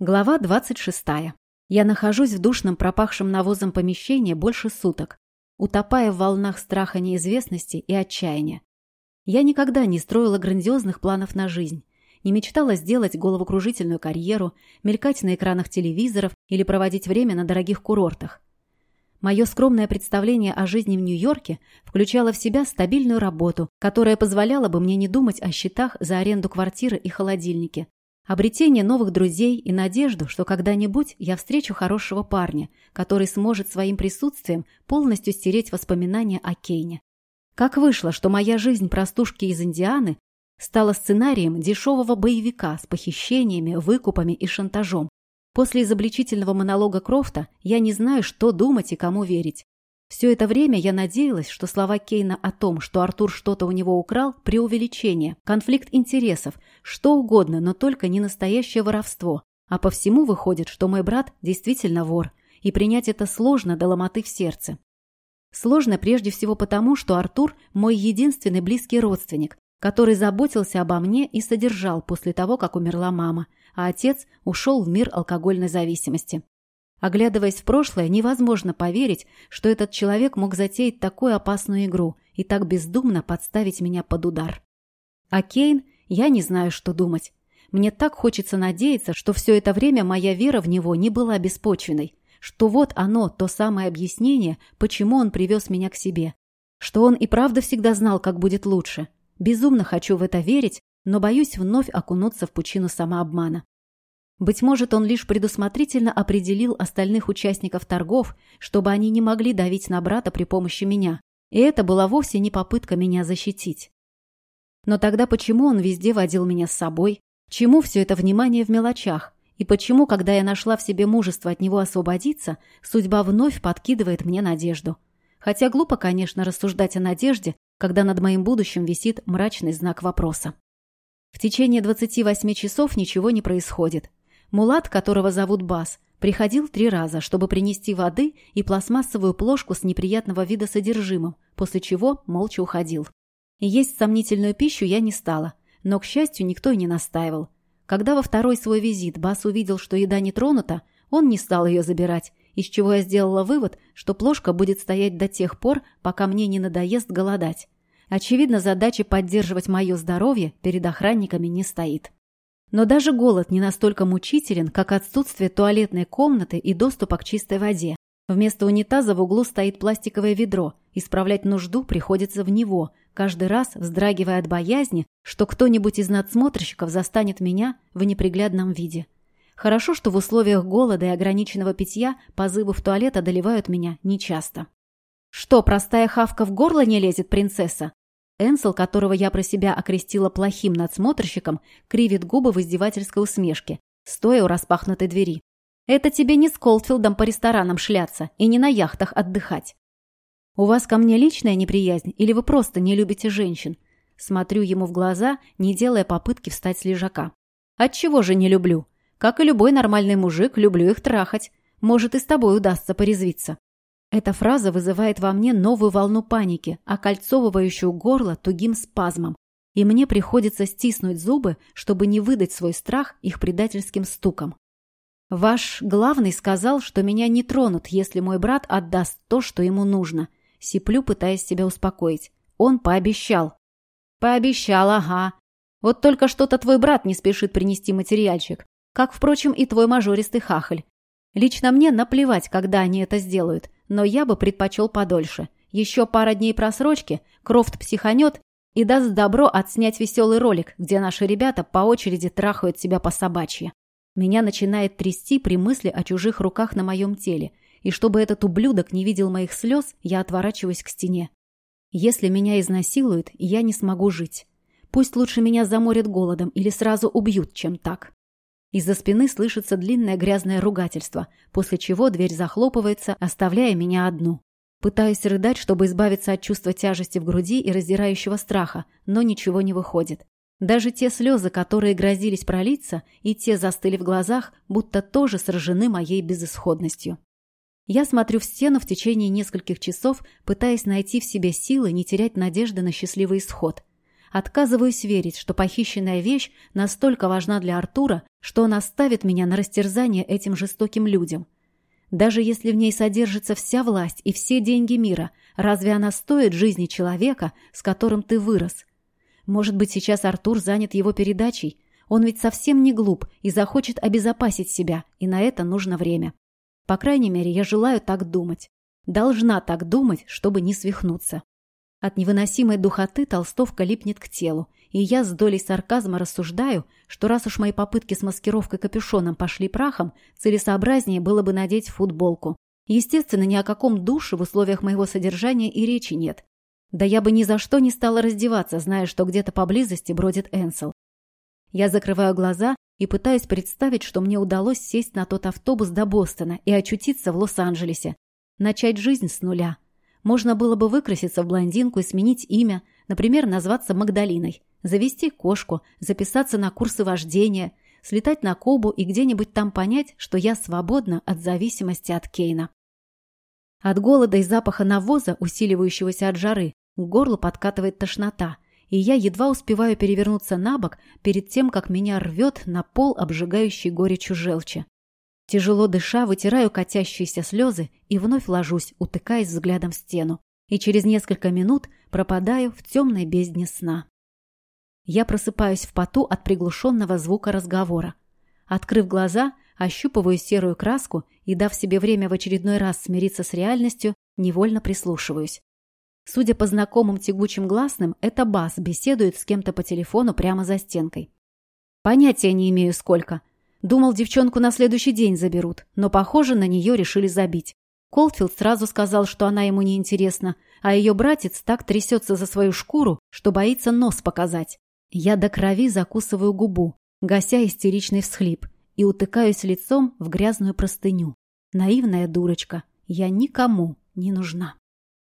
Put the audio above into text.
Глава 26. Я нахожусь в душном пропахшем навозом помещении больше суток, утопая в волнах страха неизвестности и отчаяния. Я никогда не строила грандиозных планов на жизнь, не мечтала сделать головокружительную карьеру, мелькать на экранах телевизоров или проводить время на дорогих курортах. Мое скромное представление о жизни в Нью-Йорке включало в себя стабильную работу, которая позволяла бы мне не думать о счетах за аренду квартиры и холодильники, Обретение новых друзей и надежду, что когда-нибудь я встречу хорошего парня, который сможет своим присутствием полностью стереть воспоминания о Кейне. Как вышло, что моя жизнь простушки из Индианы стала сценарием дешевого боевика с похищениями, выкупами и шантажом. После изобличительного монолога Крофта я не знаю, что думать и кому верить. Все это время я надеялась, что слова Кейна о том, что Артур что-то у него украл, преувеличение, конфликт интересов, что угодно, но только не настоящее воровство. А по всему выходит, что мой брат действительно вор, и принять это сложно до ломоты в сердце. Сложно прежде всего потому, что Артур – мой единственный близкий родственник, который заботился обо мне и содержал после того, как умерла мама, а отец ушел в мир алкогольной зависимости. Оглядываясь в прошлое, невозможно поверить, что этот человек мог затеять такую опасную игру и так бездумно подставить меня под удар. А Кейн, я не знаю, что думать. Мне так хочется надеяться, что все это время моя вера в него не была беспочвенной, что вот оно, то самое объяснение, почему он привез меня к себе, что он и правда всегда знал, как будет лучше. Безумно хочу в это верить, но боюсь вновь окунуться в пучину самообмана. Быть может, он лишь предусмотрительно определил остальных участников торгов, чтобы они не могли давить на брата при помощи меня. И это была вовсе не попытка меня защитить. Но тогда почему он везде водил меня с собой? Чему все это внимание в мелочах? И почему, когда я нашла в себе мужество от него освободиться, судьба вновь подкидывает мне надежду? Хотя глупо, конечно, рассуждать о надежде, когда над моим будущим висит мрачный знак вопроса. В течение 28 часов ничего не происходит. Мулат, которого зовут Бас, приходил три раза, чтобы принести воды и пластмассовую плошку с неприятного вида содержимым, после чего молча уходил. Есть сомнительную пищу я не стала, но, к счастью, никто и не настаивал. Когда во второй свой визит Бас увидел, что еда не тронута, он не стал ее забирать, из чего я сделала вывод, что плошка будет стоять до тех пор, пока мне не надоест голодать. Очевидно, задача поддерживать мое здоровье перед охранниками не стоит. Но даже голод не настолько мучителен, как отсутствие туалетной комнаты и доступа к чистой воде. Вместо унитаза в углу стоит пластиковое ведро. Исправлять нужду приходится в него, каждый раз вздрагивая от боязни, что кто-нибудь из надсмотрщиков застанет меня в неприглядном виде. Хорошо, что в условиях голода и ограниченного питья позывы в туалет одолевают меня нечасто. «Что, простая хавка в горло не лезет, принцесса?» Энсел, которого я про себя окрестила плохим надсмотрщиком, кривит губы в издевательской усмешке, стоя у распахнутой двери. «Это тебе не с Колтфилдом по ресторанам шляться и не на яхтах отдыхать. У вас ко мне личная неприязнь или вы просто не любите женщин?» Смотрю ему в глаза, не делая попытки встать с лежака. «Отчего же не люблю? Как и любой нормальный мужик, люблю их трахать. Может, и с тобой удастся порезвиться». Эта фраза вызывает во мне новую волну паники, окольцовывающую горло тугим спазмом. И мне приходится стиснуть зубы, чтобы не выдать свой страх их предательским стуком. «Ваш главный сказал, что меня не тронут, если мой брат отдаст то, что ему нужно», — сиплю, пытаясь себя успокоить. «Он пообещал». «Пообещал, ага. Вот только что-то твой брат не спешит принести материальчик, как, впрочем, и твой мажористый хахаль. Лично мне наплевать, когда они это сделают но я бы предпочел подольше. Еще пара дней просрочки, Крофт психанет и даст добро отснять веселый ролик, где наши ребята по очереди трахают себя по собачьи. Меня начинает трясти при мысли о чужих руках на моем теле, и чтобы этот ублюдок не видел моих слез, я отворачиваюсь к стене. Если меня изнасилуют, я не смогу жить. Пусть лучше меня заморят голодом или сразу убьют, чем так. Из-за спины слышится длинное грязное ругательство, после чего дверь захлопывается, оставляя меня одну. Пытаюсь рыдать, чтобы избавиться от чувства тяжести в груди и раздирающего страха, но ничего не выходит. Даже те слезы, которые грозились пролиться, и те застыли в глазах, будто тоже сражены моей безысходностью. Я смотрю в стену в течение нескольких часов, пытаясь найти в себе силы не терять надежды на счастливый исход. Отказываюсь верить, что похищенная вещь настолько важна для Артура, что он оставит меня на растерзание этим жестоким людям. Даже если в ней содержится вся власть и все деньги мира, разве она стоит жизни человека, с которым ты вырос? Может быть, сейчас Артур занят его передачей? Он ведь совсем не глуп и захочет обезопасить себя, и на это нужно время. По крайней мере, я желаю так думать. Должна так думать, чтобы не свихнуться. От невыносимой духоты толстовка липнет к телу, и я с долей сарказма рассуждаю, что раз уж мои попытки с маскировкой капюшоном пошли прахом, целесообразнее было бы надеть футболку. Естественно, ни о каком душе в условиях моего содержания и речи нет. Да я бы ни за что не стала раздеваться, зная, что где-то поблизости бродит Энсел. Я закрываю глаза и пытаюсь представить, что мне удалось сесть на тот автобус до Бостона и очутиться в Лос-Анджелесе. Начать жизнь с нуля. Можно было бы выкраситься в блондинку и сменить имя, например, назваться Магдалиной, завести кошку, записаться на курсы вождения, слетать на Кобу и где-нибудь там понять, что я свободна от зависимости от Кейна. От голода и запаха навоза, усиливающегося от жары, к горлу подкатывает тошнота, и я едва успеваю перевернуться на бок перед тем, как меня рвет на пол обжигающий горечью желчи. Тяжело дыша, вытираю катящиеся слезы и вновь ложусь, утыкаясь взглядом в стену. И через несколько минут пропадаю в темной бездне сна. Я просыпаюсь в поту от приглушенного звука разговора. Открыв глаза, ощупываю серую краску и, дав себе время в очередной раз смириться с реальностью, невольно прислушиваюсь. Судя по знакомым тягучим гласным, это Бас беседует с кем-то по телефону прямо за стенкой. Понятия не имею сколько – Думал, девчонку на следующий день заберут, но, похоже, на нее решили забить. Колфилд сразу сказал, что она ему не интересна, а ее братец так трясется за свою шкуру, что боится нос показать. Я до крови закусываю губу, гася истеричный всхлип, и утыкаюсь лицом в грязную простыню. Наивная дурочка, я никому не нужна.